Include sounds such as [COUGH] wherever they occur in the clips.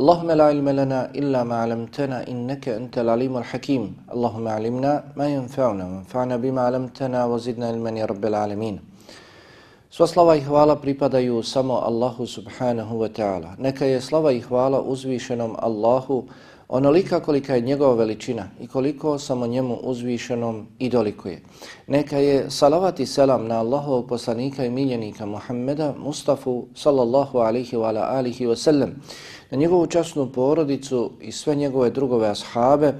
اللهم لا علم لنا إلا ما علمتنا إنك أنت العليم الحكيم اللهم علمنا ما ينفعنا وانفعنا بما علمتنا وزدنا علما يا رب العالمين Sva slava i hvala pripadaju samo Allahu subhanahu wa ta'ala. Neka je slava i hvala uzvišenom Allahu onolika kolika je njegova veličina i koliko samo njemu uzvišenom i dolikuje. Neka je salavat i selam na Allahovog poslanika i miljenika Muhammeda Mustafa sallallahu alihi wa ala alihi wa sallam, na njegovu časnu porodicu i sve njegove drugove ashabe,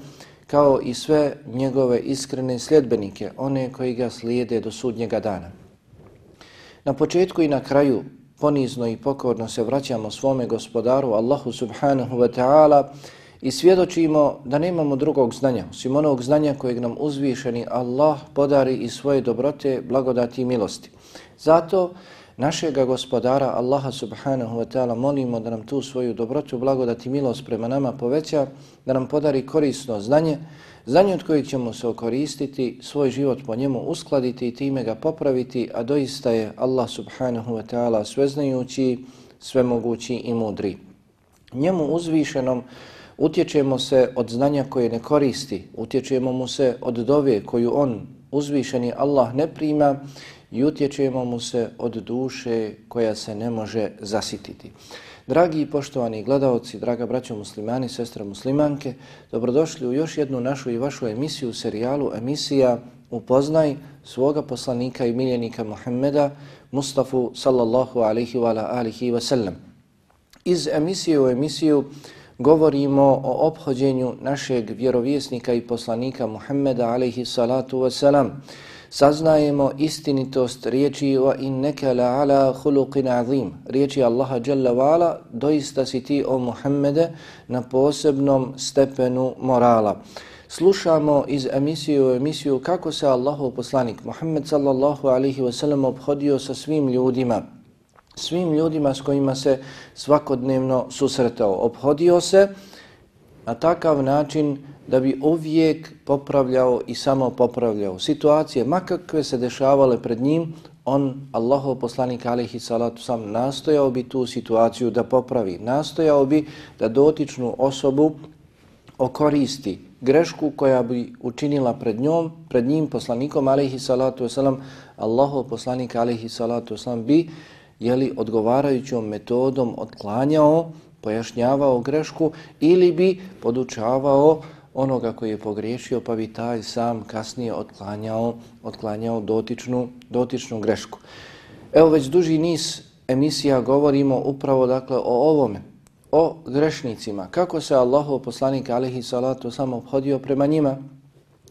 kao i sve njegove iskrene sljedbenike, one koji ga slijede do sudnjega dana. Na početku i na kraju ponizno i pokorno se vraćamo svome gospodaru Allahu subhanahu wa ta'ala i svjedočimo da nemamo drugog znanja, osim onog znanja kojeg nam uzvišeni Allah podari iz svoje dobrote, blagodati i milosti. Zato našega gospodara Allaha subhanahu wa ta'ala molimo da nam tu svoju dobrotu, blagodati i milost prema nama poveća, da nam podari korisno znanje, znanje od kojeg ćemo se okoristiti, svoj život po njemu uskladiti i time ga popraviti, a doista je Allah subhanahu wa ta'ala sveznajući, svemogući i mudri. Njemu uzvišenom utječemo se od znanja koje ne koristi, utječemo mu se od dove koju on uzvišeni Allah ne prima i utječemo mu se od duše koja se ne može zasititi. Dragi i poštovani gledalci, draga braćo muslimani, sestre muslimanke, dobrodošli u još jednu našu i vašu emisiju u serijalu emisija Upoznaj svoga poslanika i miljenika Muhammeda Mustafa sallallahu alaihi wa alihi wa sallam. Iz emisije u emisiju govorimo o obhođenju našeg vjerovjesnika i poslanika Muhammeda alaihi salatu wasalam. saznajemo istinitost riječi wa innaka la ala khuluqin azim. Riječi Allaha dželle vala doista si ti o Muhammede na posebnom stepenu morala. Slušamo iz emisije u emisiju kako se Allahov poslanik Muhammed sallallahu alaihi wasallam obhodio sa svim ljudima svim ljudima s kojima se svakodnevno susretao. Obhodio se na takav način da bi uvijek popravljao i samo popravljao situacije, makakve se dešavale pred njim, on, Allahov poslanik alihi salatu sam, nastojao bi tu situaciju da popravi, nastojao bi da dotičnu osobu okoristi. Grešku koja bi učinila pred njom, pred njim poslanikom alihi salatu wasalam, Allahov poslanik alihi salatu wasalam bi jeli, odgovarajućom metodom otklanjao, pojašnjavao grešku ili bi podučavao onoga koji je pogriješio pa bi taj sam kasnije otklanjao, otklanjao dotičnu, dotičnu grešku. Evo već duži niz emisija govorimo upravo dakle o ovome, o grešnicima. Kako se Allahov poslanik alihi salatu sam obhodio prema njima?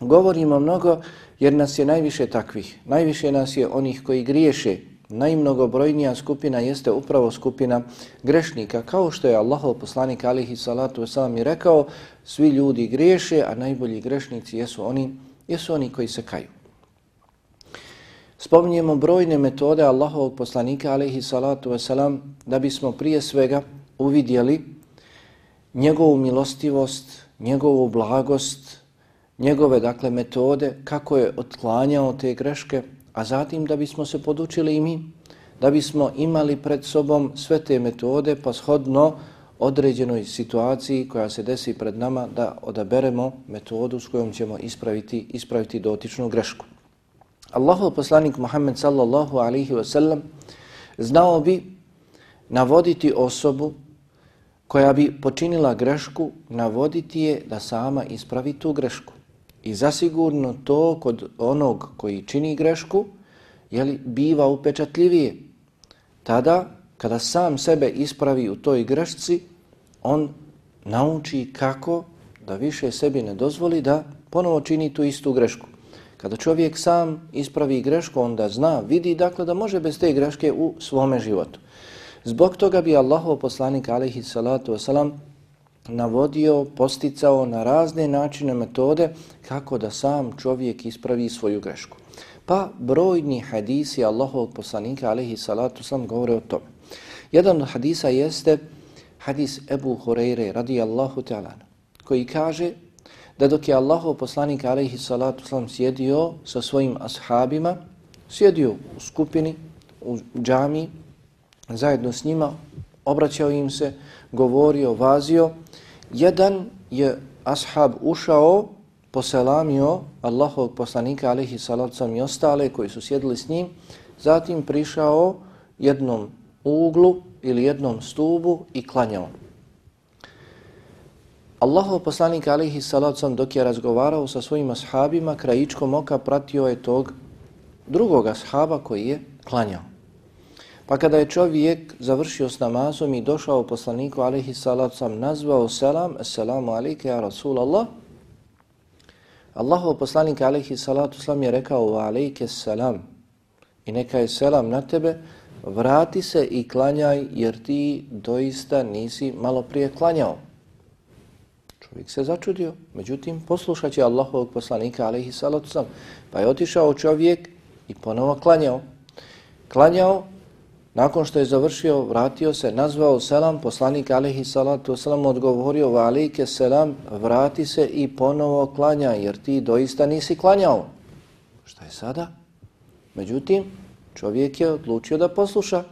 Govorimo mnogo jer nas je najviše takvih. Najviše nas je onih koji griješe najmnogobrojnija skupina jeste upravo skupina grešnika. Kao što je Allahov poslanik alihi salatu wasalam i rekao, svi ljudi griješe, a najbolji grešnici jesu oni, jesu oni koji se kaju. Spominjemo brojne metode Allahovog poslanika alihi salatu wasalam da bismo prije svega uvidjeli njegovu milostivost, njegovu blagost, njegove dakle metode kako je otklanjao te greške, a zatim da bismo se podučili i mi, da bismo imali pred sobom sve te metode pa shodno određenoj situaciji koja se desi pred nama da odaberemo metodu s kojom ćemo ispraviti, ispraviti dotičnu grešku. Allahov poslanik Muhammed sallallahu alaihi wa sallam znao bi navoditi osobu koja bi počinila grešku, navoditi je da sama ispravi tu grešku. I zasigurno to kod onog koji čini grešku jeli, biva upečatljivije. Tada, kada sam sebe ispravi u toj grešci, on nauči kako da više sebi ne dozvoli da ponovo čini tu istu grešku. Kada čovjek sam ispravi grešku, onda zna, vidi dakle da može bez te greške u svome životu. Zbog toga bi Allahov poslanik alaihi salatu wasalam navodio, posticao na razne načine, metode kako da sam čovjek ispravi svoju grešku. Pa brojni hadisi Allahovog poslanika alaihi salatu sam govore o tome. Jedan od hadisa jeste hadis Ebu Hureyre radijallahu ta'ala koji kaže da dok je Allahov poslanik alaihi salatu sam sjedio sa svojim ashabima, sjedio u skupini, u džami, zajedno s njima, obraćao im se, govorio, vazio. Jedan je ashab ušao, poselamio Allahov poslanika alihi salacom i ostale koji su sjedili s njim, zatim prišao jednom uglu ili jednom stubu i klanjao. Allahov poslanik alihi salacom dok je razgovarao sa svojim ashabima, krajičkom oka pratio je tog drugog ashaba koji je klanjao. Pa kada je čovjek završio s namazom i došao poslaniku alaihi salatu sam nazvao selam, assalamu alaike ja Rasulallah, Allahov poslanik alaihi salatu sam je rekao alaike selam i neka je selam na tebe, vrati se i klanjaj jer ti doista nisi malo prije klanjao. Čovjek se začudio, međutim poslušat će Allahovog poslanika alaihi salatu sam, pa je otišao čovjek i ponovo klanjao. Klanjao Nakon što je završio, vratio se, nazvao selam, poslanik alihi salatu selam odgovorio, valike selam, vrati se i ponovo klanja, jer ti doista nisi klanjao. Šta je sada? Međutim, čovjek je odlučio da posluša,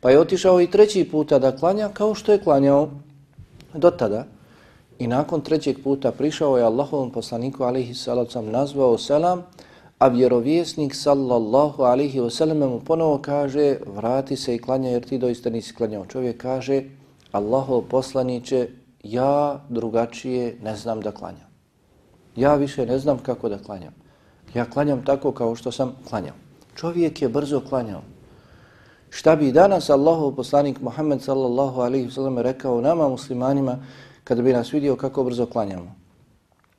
pa je otišao i treći puta da klanja kao što je klanjao do tada. I nakon trećeg puta prišao je Allahovom poslaniku alihi salatu selam, nazvao selam, A vjerovjesnik sallallahu alihi wasallam mu ponovo kaže vrati se i klanja jer ti doista nisi klanjao. Čovjek kaže Allaho poslaniće ja drugačije ne znam da klanjam. Ja više ne znam kako da klanjam. Ja klanjam tako kao što sam klanjao. Čovjek je brzo klanjao. Šta bi danas Allahov poslanik Muhammed sallallahu alaihi wasallam rekao nama muslimanima kada bi nas vidio kako brzo klanjamo?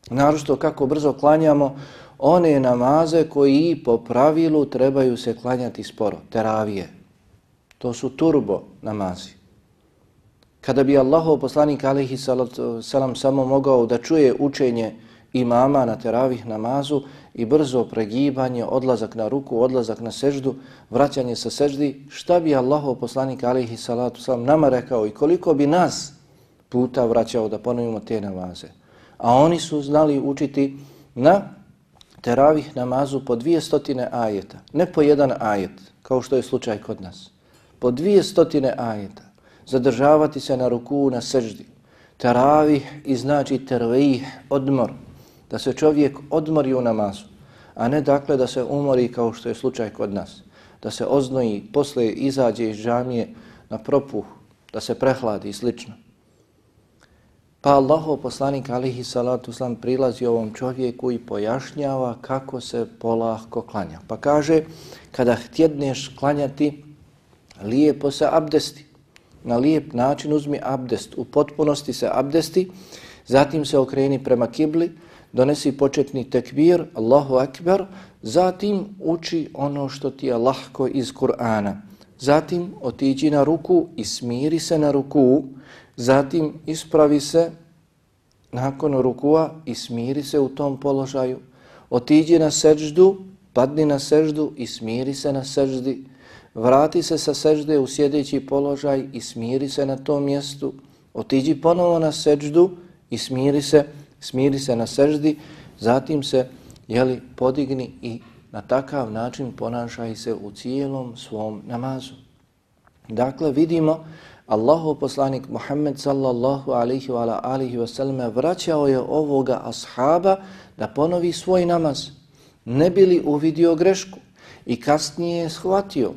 Naravno kako brzo klanjamo, one namaze koji po pravilu trebaju se klanjati sporo, teravije. To su turbo namazi. Kada bi Allahov poslanik alaihi salam samo mogao da čuje učenje imama na teravih namazu i brzo pregibanje, odlazak na ruku, odlazak na seždu, vraćanje sa seždi, šta bi Allahov poslanik alaihi salatu salam nama rekao i koliko bi nas puta vraćao da ponovimo te namaze. A oni su znali učiti na teravih namazu po dvije stotine ajeta, ne po jedan ajet, kao što je slučaj kod nas. Po dvije stotine ajeta, zadržavati se na ruku, na seždi. Teravih i znači tervih, odmor, da se čovjek odmori u namazu, a ne dakle da se umori kao što je slučaj kod nas. Da se oznoji, posle izađe iz džamije na propuh, da se prehladi i slično. Pa Allahov poslanik alihi salatu slan prilazi ovom čovjeku i pojašnjava kako se polahko klanja. Pa kaže, kada htjedneš klanjati, lijepo se abdesti. Na lijep način uzmi abdest, u potpunosti se abdesti, zatim se okreni prema kibli, donesi početni tekbir, Allahu akbar, zatim uči ono što ti je lahko iz Kur'ana. Zatim otiđi na ruku i smiri se na ruku, zatim ispravi se nakon rukua i smiri se u tom položaju. Otiđi na seždu, padni na seždu i smiri se na seždi. Vrati se sa sežde u sjedeći položaj i smiri se na tom mjestu. Otiđi ponovo na seždu i smiri se, smiri se na seždi. Zatim se jeli, podigni i na takav način ponašaj se u cijelom svom namazu. Dakle, vidimo Allahu poslanik Muhammed sallallahu alaihi wa alihi wa sallam vraćao je ovoga ashaba da ponovi svoj namaz. Ne bili uvidio grešku i kasnije je shvatio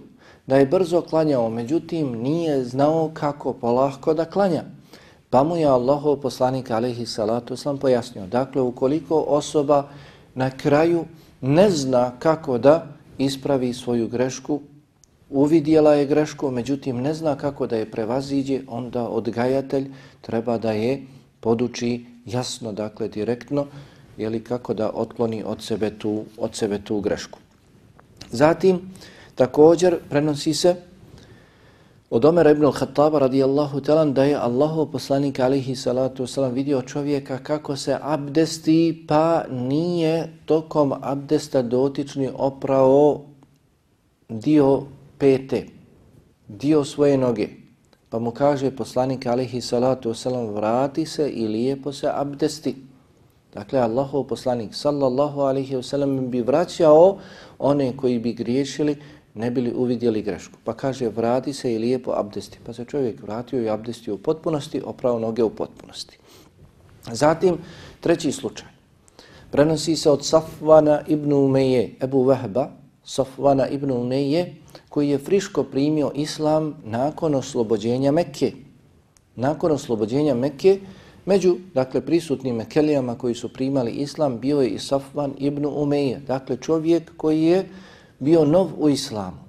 da je brzo klanjao, međutim nije znao kako polahko da klanja. Pa mu je Allahov poslanik alaihi salatu sam pojasnio. Dakle, ukoliko osoba na kraju ne zna kako da ispravi svoju grešku, uvidjela je grešku, međutim ne zna kako da je prevaziđe, onda odgajatelj treba da je poduči jasno, dakle direktno, jeli kako da otkloni od sebe tu, od sebe tu grešku. Zatim, također prenosi se od Omer ibn al-Khattaba radijallahu talan da je Allahu poslanik alihi salatu wasalam vidio čovjeka kako se abdesti pa nije tokom abdesta dotični oprao dio pete, dio svoje noge. Pa mu kaže poslanik alihi salatu wasalam vrati se i lijepo se abdesti. Dakle, Allahov poslanik sallallahu alihi wasalam bi vraćao one koji bi griješili ne bili uvidjeli grešku. Pa kaže, vrati se i lijepo abdesti. Pa se čovjek vratio i abdestio u potpunosti, oprao noge u potpunosti. Zatim, treći slučaj. Prenosi se od Safvana ibn Umeje, Ebu Vehba, Safvana ibn Uneje, koji je friško primio islam nakon oslobođenja Mekke. Nakon oslobođenja Mekke, među dakle, prisutnim Mekelijama koji su primali islam, bio je i Safvan ibn Umeje. Dakle, čovjek koji je bio nov u islamu.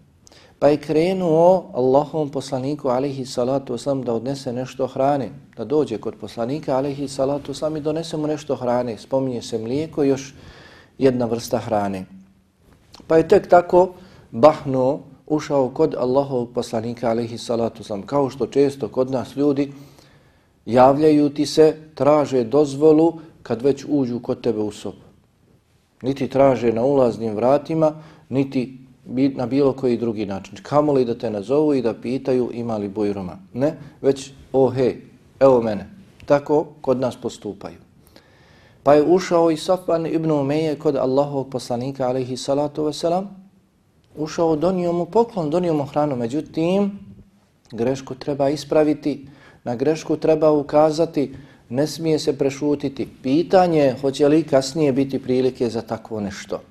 Pa je krenuo Allahom poslaniku alaihi salatu wasalam da odnese nešto hrane, da dođe kod poslanika alaihi salatu wasalam i donese mu nešto hrane. Spominje se mlijeko i još jedna vrsta hrane. Pa je tek tako bahno ušao kod Allahovog poslanika alaihi salatu sam, Kao što često kod nas ljudi javljaju ti se, traže dozvolu kad već uđu kod tebe u sobu. Niti traže na ulaznim vratima, niti na bilo koji drugi način. Kamo li da te nazovu i da pitaju ima li bojroma? Ne, već o hej, evo mene. Tako kod nas postupaju. Pa je ušao i Safvan ibn Umeje kod Allahovog poslanika alaihi salatu wasalam. Ušao, donio mu poklon, donio mu hranu. Međutim, grešku treba ispraviti, na grešku treba ukazati, ne smije se prešutiti. Pitanje je hoće li kasnije biti prilike za takvo nešto.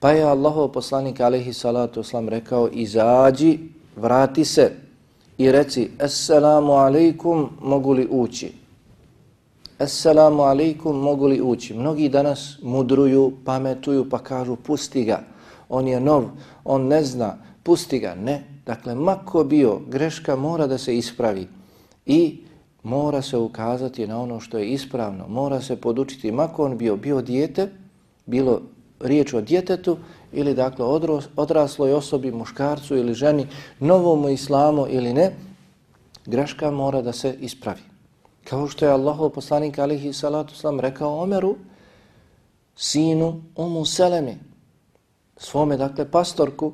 Pa je Allahov poslanik alaihi salatu wasalam rekao izađi, vrati se i reci Assalamu alaikum, mogu li ući? Assalamu alaikum, mogu li ući? Mnogi danas mudruju, pametuju pa kažu pusti ga, on je nov, on ne zna, pusti ga. Ne, dakle, mako bio, greška mora da se ispravi i mora se ukazati na ono što je ispravno, mora se podučiti, mako on bio, bio dijete, bilo riječ o djetetu ili dakle odrasloj osobi, muškarcu ili ženi, novom islamu ili ne, greška mora da se ispravi. Kao što je Allahov poslanik alihi salatu slam rekao Omeru, sinu Umu Seleme, svome dakle pastorku,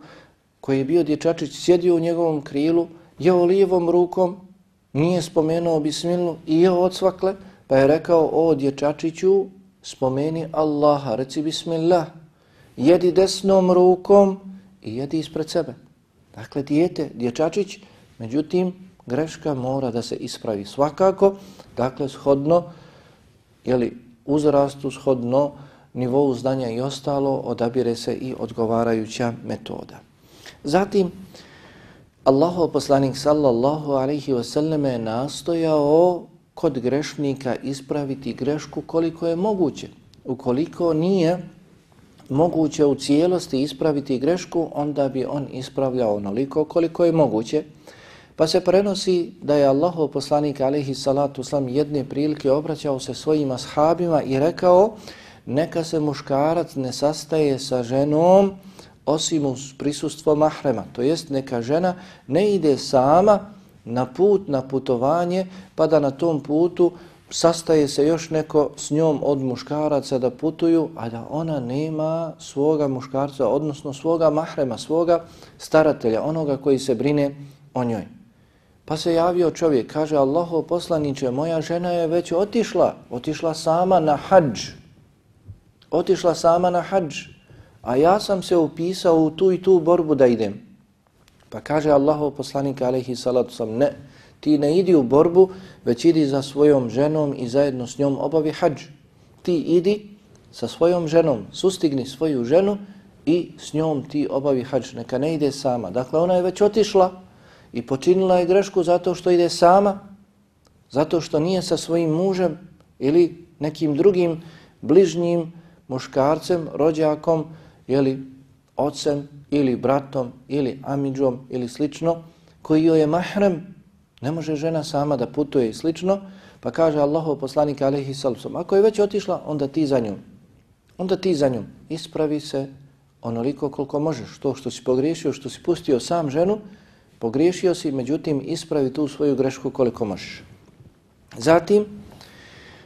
koji je bio dječačić, sjedio u njegovom krilu, jeo lijevom rukom, nije spomenuo bismilu i jeo odsvakle, pa je rekao, o dječačiću, spomeni Allaha, reci bismillah, jedi desnom rukom i jedi ispred sebe. Dakle, dijete, dječačić, međutim, greška mora da se ispravi svakako, dakle, shodno, jeli, uzrastu, shodno, nivou znanja i ostalo, odabire se i odgovarajuća metoda. Zatim, Allahov poslanik sallallahu alaihi wasallam je nastojao kod grešnika ispraviti grešku koliko je moguće. Ukoliko nije moguće u cijelosti ispraviti grešku, onda bi on ispravljao onoliko koliko je moguće. Pa se prenosi da je Allahov poslanik alaihi salatu slam jedne prilike obraćao se svojim ashabima i rekao neka se muškarac ne sastaje sa ženom osim uz prisustvo mahrema. To jest neka žena ne ide sama na put, na putovanje, pa da na tom putu sastaje se još neko s njom od muškaraca da putuju, a da ona nema svoga muškarca, odnosno svoga mahrema, svoga staratelja, onoga koji se brine o njoj. Pa se javio čovjek, kaže Allaho poslaniće, moja žena je već otišla, otišla sama na hađ. Otišla sama na hađ, a ja sam se upisao u tu i tu borbu da idem. Pa kaže Allaho poslanik, alaihi salatu sam, ne, ti ne idi u borbu, već idi za svojom ženom i zajedno s njom obavi hađ. Ti idi sa svojom ženom, sustigni svoju ženu i s njom ti obavi hađ. Neka ne ide sama. Dakle, ona je već otišla i počinila je grešku zato što ide sama, zato što nije sa svojim mužem ili nekim drugim bližnjim muškarcem, rođakom jeli, ocem ili bratom ili amidžom ili slično, koji joj je mahrem, ne može žena sama da putuje i slično, pa kaže Allahov poslanik alaihi sallam, ako je već otišla, onda ti za njom. Onda ti za njom. Ispravi se onoliko koliko možeš. To što si pogriješio, što si pustio sam ženu, pogriješio si, međutim, ispravi tu svoju grešku koliko možeš. Zatim,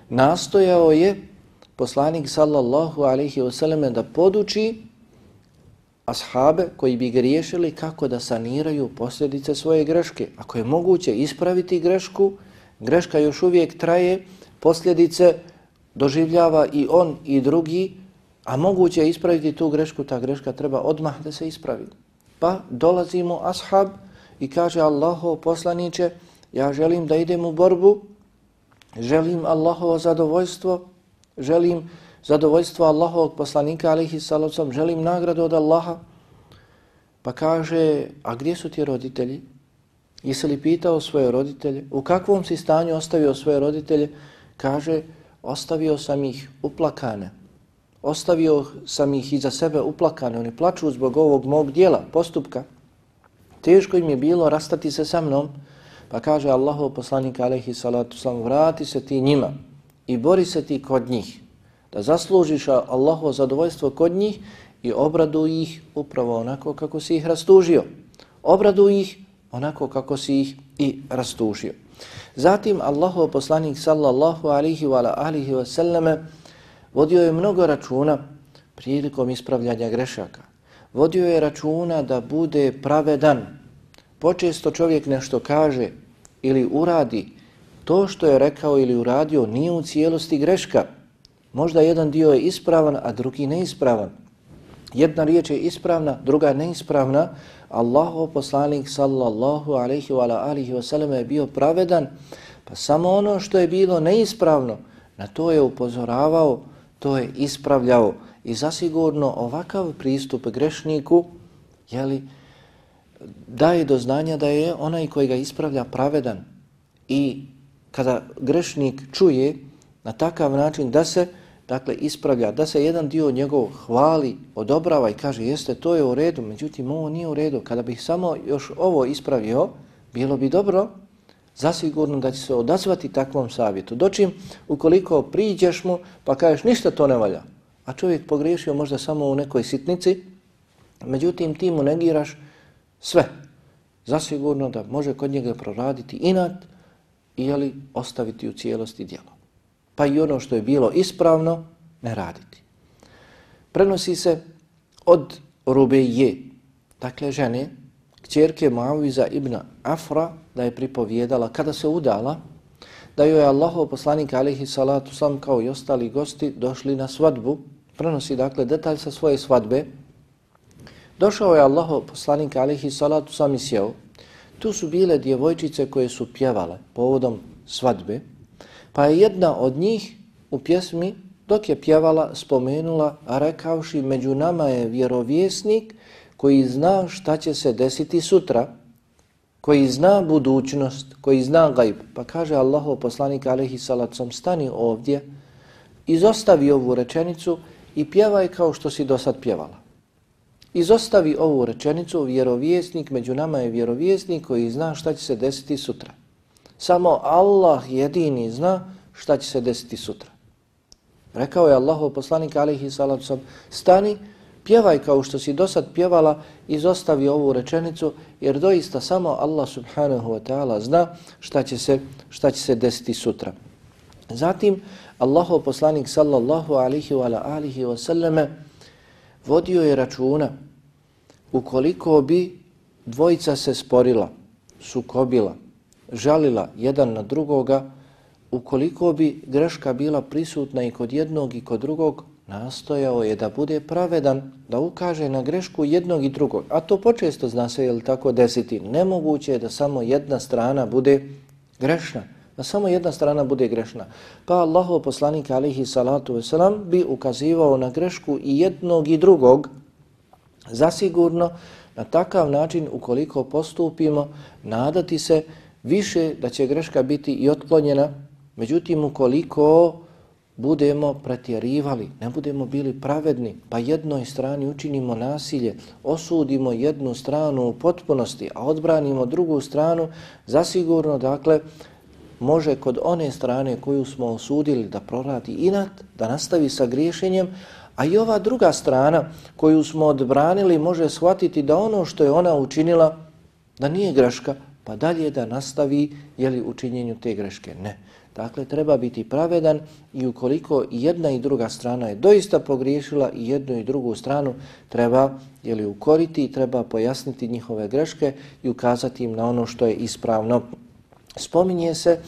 nastojao je poslanik sallallahu alaihi wasallam da poduči ashabe koji bi griješili kako da saniraju posljedice svoje greške. Ako je moguće ispraviti grešku, greška još uvijek traje, posljedice doživljava i on i drugi, a moguće je ispraviti tu grešku, ta greška treba odmah da se ispravi. Pa dolazimo ashab i kaže Allaho poslaniće, ja želim da idem u borbu, želim Allahovo zadovoljstvo, želim zadovoljstvo Allahovog poslanika, alihi salavcom, želim nagradu od Allaha, pa kaže, a gdje su ti roditelji? Jesi li pitao svoje roditelje? U kakvom si stanju ostavio svoje roditelje? Kaže, ostavio sam ih uplakane. Ostavio sam ih iza sebe uplakane. Oni plaču zbog ovog mog dijela, postupka. Teško im je bilo rastati se sa mnom. Pa kaže Allahov poslanik alaihi salatu slavu, vrati se ti njima i bori se ti kod njih da zaslužiš Allahovo zadovoljstvo kod njih i obradu ih upravo onako kako si ih rastužio. Obradu ih onako kako si ih i rastužio. Zatim Allahov poslanik sallallahu alihi wa alihi wa sallame vodio je mnogo računa prilikom ispravljanja grešaka. Vodio je računa da bude pravedan. Počesto čovjek nešto kaže ili uradi, to što je rekao ili uradio nije u cijelosti greška. Možda jedan dio je ispravan, a drugi neispravan. Jedna riječ je ispravna, druga neispravna. Allahu poslanik sallallahu alaihi wa alihi wa sallam je bio pravedan, pa samo ono što je bilo neispravno, na to je upozoravao, to je ispravljao. I zasigurno ovakav pristup grešniku jeli, daje do znanja da je onaj koji ga ispravlja pravedan. I kada grešnik čuje na takav način da se dakle ispravlja, da se jedan dio njegov hvali, odobrava i kaže jeste to je u redu, međutim ovo nije u redu. Kada bih samo još ovo ispravio, bilo bi dobro, zasigurno da će se odazvati takvom savjetu. Dočim, ukoliko priđeš mu pa kažeš ništa to ne valja, a čovjek pogriješio možda samo u nekoj sitnici, međutim ti mu negiraš sve. Zasigurno da može kod njega proraditi inat i jeli, ostaviti u cijelosti djelo pa i ono što je bilo ispravno ne raditi. Prenosi se od Rubeje, dakle žene, kćerke Muaviza ibn Afra, da je pripovjedala kada se udala, da joj je Allahov poslanik alihi salatu sam kao i ostali gosti došli na svadbu, prenosi dakle detalj sa svoje svadbe, došao je Allahov poslanik alihi salatu sam i sjeo, tu su bile djevojčice koje su pjevale povodom svadbe, Pa je jedna od njih u pjesmi, dok je pjevala, spomenula, a rekavši, među nama je vjerovjesnik koji zna šta će se desiti sutra, koji zna budućnost, koji zna gajb. Pa kaže Allahov poslanik alaihi salacom, stani ovdje, izostavi ovu rečenicu i pjevaj kao što si do sad pjevala. Izostavi ovu rečenicu, vjerovjesnik, među nama je vjerovjesnik koji zna šta će se desiti sutra. Samo Allah jedini zna šta će se desiti sutra. Rekao je Allahov poslanik alihi salam stani, pjevaj kao što si do sad pjevala, izostavi ovu rečenicu, jer doista samo Allah subhanahu wa ta'ala zna šta će, se, šta će se desiti sutra. Zatim, Allahov poslanik sallallahu alihi wa alihi wa sallame vodio je računa ukoliko bi dvojica se sporila, sukobila, žalila jedan na drugoga, ukoliko bi greška bila prisutna i kod jednog i kod drugog, nastojao je da bude pravedan, da ukaže na grešku jednog i drugog. A to počesto zna se, je tako, desiti. Nemoguće je da samo jedna strana bude grešna. Da samo jedna strana bude grešna. Pa Allahov poslanik alihi salatu wasalam bi ukazivao na grešku i jednog i drugog. Zasigurno, na takav način, ukoliko postupimo, nadati se više da će greška biti i otklonjena. Međutim, ukoliko budemo pretjerivali, ne budemo bili pravedni, pa jednoj strani učinimo nasilje, osudimo jednu stranu u potpunosti, a odbranimo drugu stranu, zasigurno, dakle, može kod one strane koju smo osudili da proradi inat, da nastavi sa griješenjem, a i ova druga strana koju smo odbranili može shvatiti da ono što je ona učinila, da nije greška, pa dalje da nastavi jeli, učinjenju te greške. Ne. Dakle, treba biti pravedan i ukoliko jedna i druga strana je doista pogriješila i jednu i drugu stranu treba jeli, ukoriti i treba pojasniti njihove greške i ukazati im na ono što je ispravno. Spominje se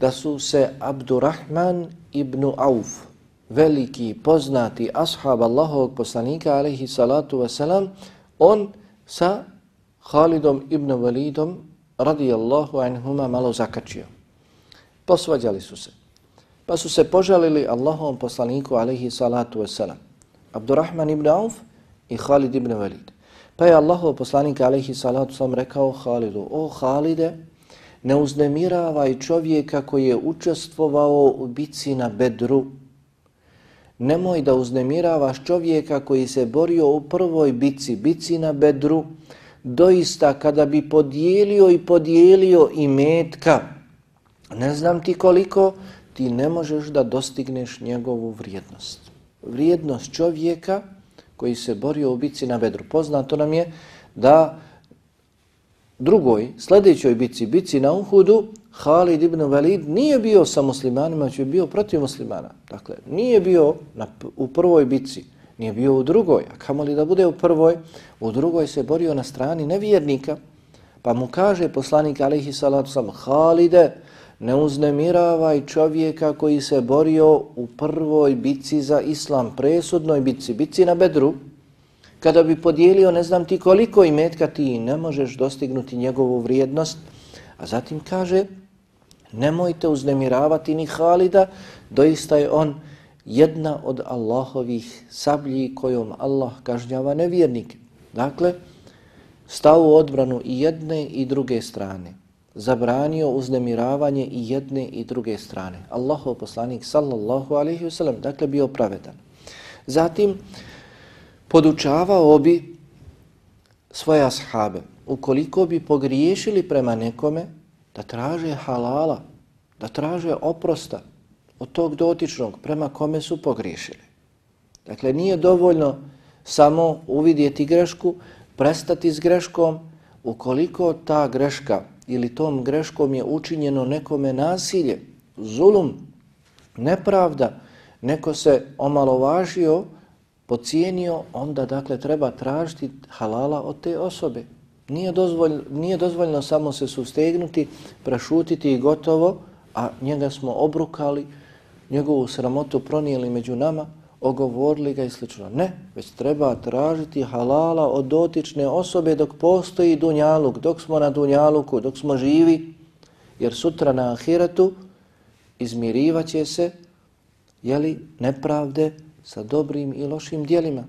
da su se Abdurrahman ibn Auf, veliki poznati ashab Allahovog poslanika, alaihi salatu wasalam, on sa Khalidom ibn Walidom, radijallahu anhuma, malo zakačio posvađali su se. Pa su se požalili Allahovom poslaniku alaihi salatu wasalam. Abdurrahman ibn Auf i Khalid ibn Walid. Pa je Allahov poslanik alaihi salatu wasalam rekao Halidu, o Khalide, ne uznemiravaj čovjeka koji je učestvovao u bici na Bedru. Nemoj da uznemiravaš čovjeka koji se borio u prvoj bici, bici na Bedru. Doista kada bi podijelio i podijelio i metka, ne znam ti koliko, ti ne možeš da dostigneš njegovu vrijednost. Vrijednost čovjeka koji se borio u bici na bedru. Poznato nam je da drugoj, sljedećoj bici, bici na Uhudu, Halid ibn Walid nije bio sa muslimanima, će bio protiv muslimana. Dakle, nije bio na, u prvoj bici, nije bio u drugoj. A kamo li da bude u prvoj? U drugoj se borio na strani nevjernika. Pa mu kaže poslanik alaihi salatu sam, Halide, ne uznemiravaj čovjeka koji se borio u prvoj bici za islam, presudnoj bici, bici na bedru, kada bi podijelio ne znam ti koliko imetka ti ne možeš dostignuti njegovu vrijednost, a zatim kaže nemojte uznemiravati ni Halida, doista je on jedna od Allahovih sablji kojom Allah kažnjava nevjernike. Dakle, stao u odbranu i jedne i druge strane zabranio uznemiravanje i jedne i druge strane. Allahov poslanik sallallahu alaihi wasallam, dakle bio pravedan. Zatim, podučavao bi svoje ashabe, ukoliko bi pogriješili prema nekome, da traže halala, da traže oprosta od tog dotičnog prema kome su pogriješili. Dakle, nije dovoljno samo uvidjeti grešku, prestati s greškom, ukoliko ta greška ili tom greškom je učinjeno nekome nasilje, zulum, nepravda, neko se omalovažio, pocijenio, onda dakle treba tražiti halala od te osobe. Nije, dozvolj, nije dozvoljno samo se sustegnuti, prašutiti i gotovo, a njega smo obrukali, njegovu sramotu pronijeli među nama, ogovorili ga i slično. Ne, već treba tražiti halala od dotične osobe dok postoji dunjaluk, dok smo na dunjaluku, dok smo živi, jer sutra na ahiretu izmirivaće se jeli, nepravde sa dobrim i lošim dijelima.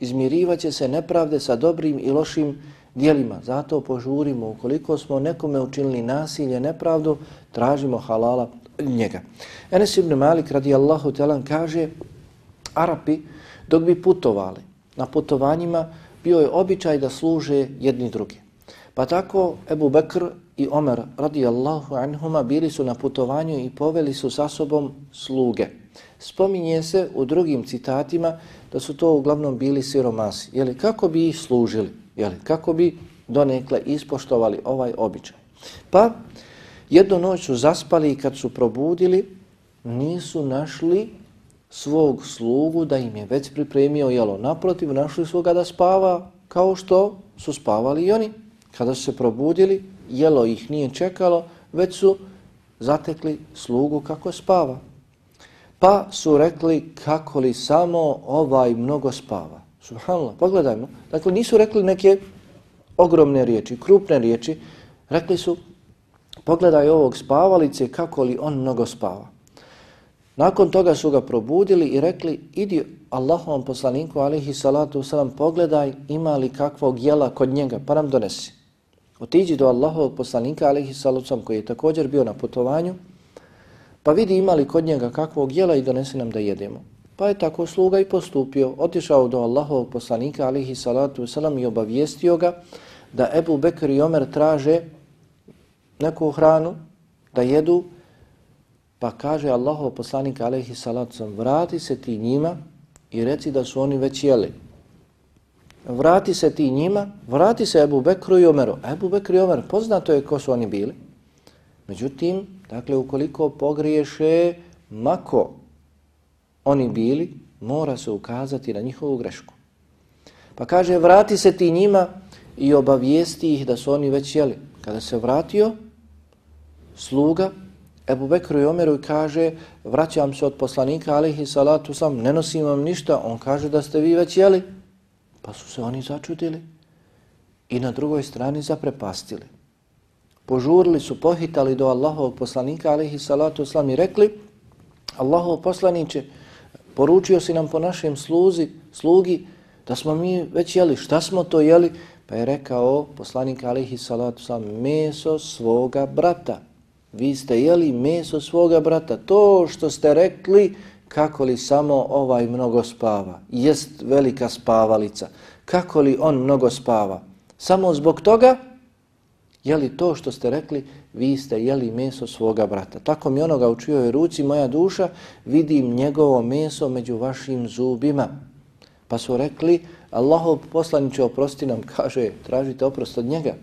Izmirivat će se nepravde sa dobrim i lošim dijelima. Zato požurimo, ukoliko smo nekome učinili nasilje, nepravdu, tražimo halala njega. Enes ibn Malik radijallahu talan kaže Arapi, dok bi putovali na putovanjima, bio je običaj da služe jedni drugi. Pa tako Ebu Bekr i Omer radijallahu anhuma bili su na putovanju i poveli su sa sobom sluge. Spominje se u drugim citatima da su to uglavnom bili siromasi. Jeli, kako bi ih služili? Jeli, kako bi donekle ispoštovali ovaj običaj? Pa, jednu noć su zaspali i kad su probudili, nisu našli svog slugu da im je već pripremio jelo. Naprotiv, našli su ga da spava kao što su spavali i oni. Kada su se probudili, jelo ih nije čekalo, već su zatekli slugu kako spava. Pa su rekli kako li samo ovaj mnogo spava. Subhanallah, pogledajmo. Dakle, nisu rekli neke ogromne riječi, krupne riječi. Rekli su, pogledaj ovog spavalice kako li on mnogo spava. Nakon toga su ga probudili i rekli, idi Allahovom poslaniku, alihi salatu wasalam, pogledaj ima li kakvog jela kod njega, pa nam donesi. Otiđi do Allahovog poslanika, alaihi salatu koji je također bio na putovanju, pa vidi imali kod njega kakvog jela i donesi nam da jedemo. Pa je tako sluga i postupio, otišao do Allahovog poslanika, alihi salatu wasalam, i obavijestio ga da Ebu Bekr i Omer traže neku hranu, da jedu, Pa kaže Allahov poslanik alejhi salatu vrati se ti njima i reci da su oni već jeli. Vrati se ti njima, vrati se Ebu Bekru i Omeru. Ebu Bekru i Omer, poznato je ko su oni bili. Međutim, dakle, ukoliko pogriješe mako oni bili, mora se ukazati na njihovu grešku. Pa kaže, vrati se ti njima i obavijesti ih da su oni već jeli. Kada se vratio, sluga Ebu Bekru i Omeru i kaže vraćam se od poslanika alihi salatu sam, ne nosim vam ništa, on kaže da ste vi već jeli. Pa su se oni začudili i na drugoj strani zaprepastili. Požurili su, pohitali do Allahovog poslanika alihi salatu oslam, i rekli Allahov poslaniće, poručio si nam po našem sluzi, slugi da smo mi već jeli. Šta smo to jeli? Pa je rekao poslanik alihi salatu sam, meso svoga brata. Vi ste jeli meso svoga brata. To što ste rekli, kako li samo ovaj mnogo spava. Jest velika spavalica. Kako li on mnogo spava. Samo zbog toga, je li to što ste rekli, vi ste jeli meso svoga brata. Tako mi onoga u čijoj ruci, moja duša, vidim njegovo meso među vašim zubima. Pa su rekli, Allahov poslaniće oprosti nam, [LAUGHS] kaže, tražite oprost od njega.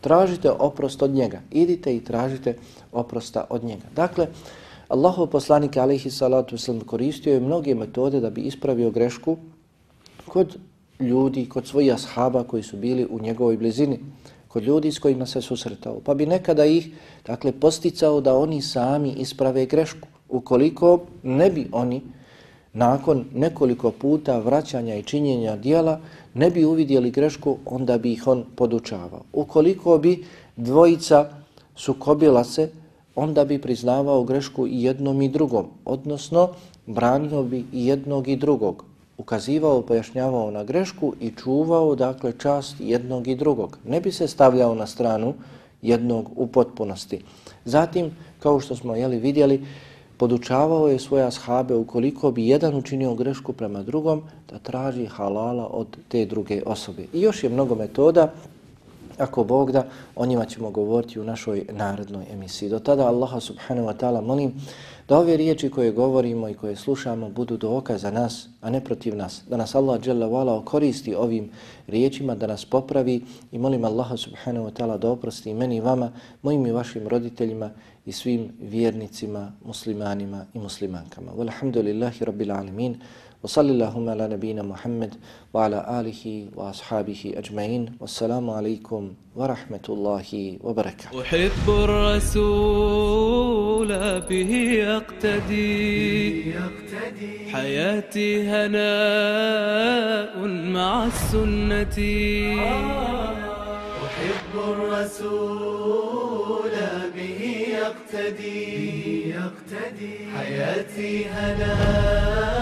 Tražite oprost od njega. Idite i tražite oprosta od njega. Dakle, Allahov poslanik alaihi salatu wasalam koristio je mnoge metode da bi ispravio grešku kod ljudi, kod svojih ashaba koji su bili u njegovoj blizini, kod ljudi s kojima se susretao. Pa bi nekada ih dakle, posticao da oni sami isprave grešku. Ukoliko ne bi oni nakon nekoliko puta vraćanja i činjenja dijela ne bi uvidjeli grešku, onda bi ih on podučavao. Ukoliko bi dvojica sukobila se, onda bi priznavao grešku i jednom i drugom, odnosno branio bi i jednog i drugog, ukazivao, pojašnjavao na grešku i čuvao dakle čast jednog i drugog. Ne bi se stavljao na stranu jednog u potpunosti. Zatim, kao što smo jeli vidjeli, podučavao je svoje ashabe ukoliko bi jedan učinio grešku prema drugom da traži halala od te druge osobe. I još je mnogo metoda, ako Bog da, o njima ćemo govoriti u našoj narodnoj emisiji. Do tada Allaha subhanahu wa ta'ala molim da ove riječi koje govorimo i koje slušamo budu dokaz za nas, a ne protiv nas. Da nas Allah dželle vala koristi ovim riječima, da nas popravi i molim Allaha subhanahu wa ta'ala da oprosti i meni i vama, mojim i vašim roditeljima i svim vjernicima, muslimanima i muslimankama. Walhamdulillahi rabbil alamin. وصل اللهم على نبينا محمد وعلى آله وأصحابه أجمعين. والسلام عليكم ورحمة الله وبركاته. أحب الرسول به يقتدي حياتي هناء مع السنة. أحب الرسول به يقتدي حياتي هناء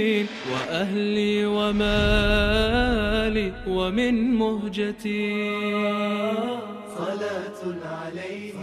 وأهلي ومالي ومن مهجتي. صلاة عليه